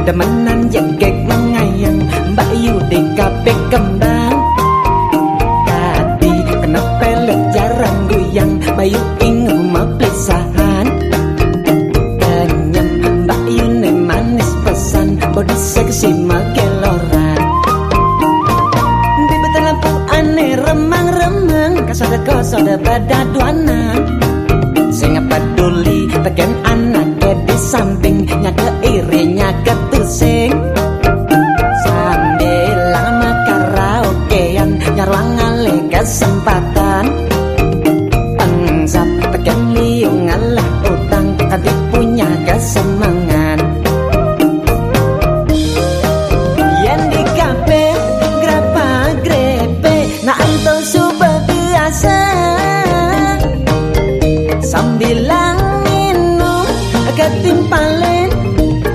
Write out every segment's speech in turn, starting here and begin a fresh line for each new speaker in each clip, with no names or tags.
Demenan jengkek mengayang Mbak Yu di kabeh kembang Kati kena pelet jarang goyang Mbak Yu ingin meplesahan kenyam Mbak Yu ne manis pesan Bodi seksi make loran betul lampu aneh remang-remang Kasada kosada badaduana duana peduli teken anak di samping. Nyata irinya ke Nyaka iri nyaka tusing kesempatan. Pangsap tekan liung ngalah utang Kadip punya kesemangan. Yang di kafe grapa grepe Nah suba biasa. Sambilang minum ketimpalen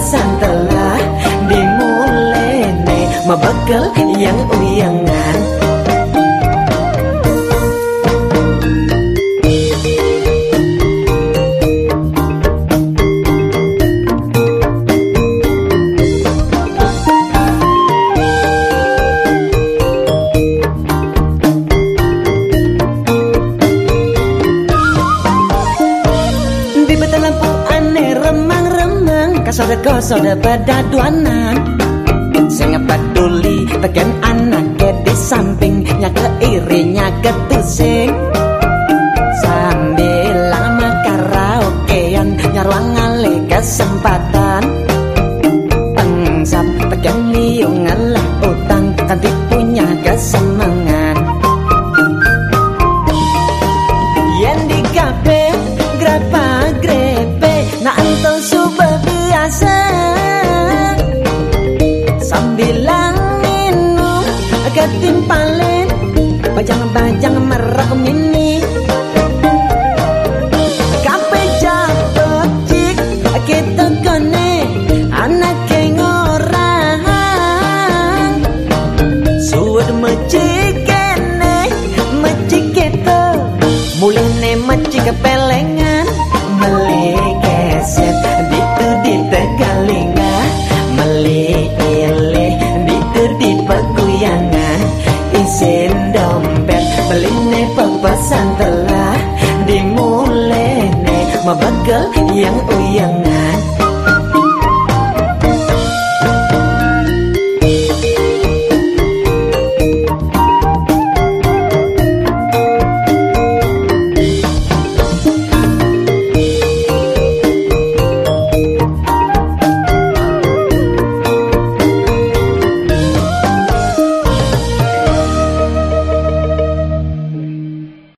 pepasan telah Dimulene Mabakal yang uyangan kasar pada duana Sing peduli anak ke di samping nyaka iri nyaka tusing Sambil lama karaokean nyaruang ngale kesempatan. Pengsap tekan liung ngalah utang kanti punya kesemangan Yang di kafe ketimpalen Bajang-bajang merah pepesan telah Dimulai Mabagal yang uyang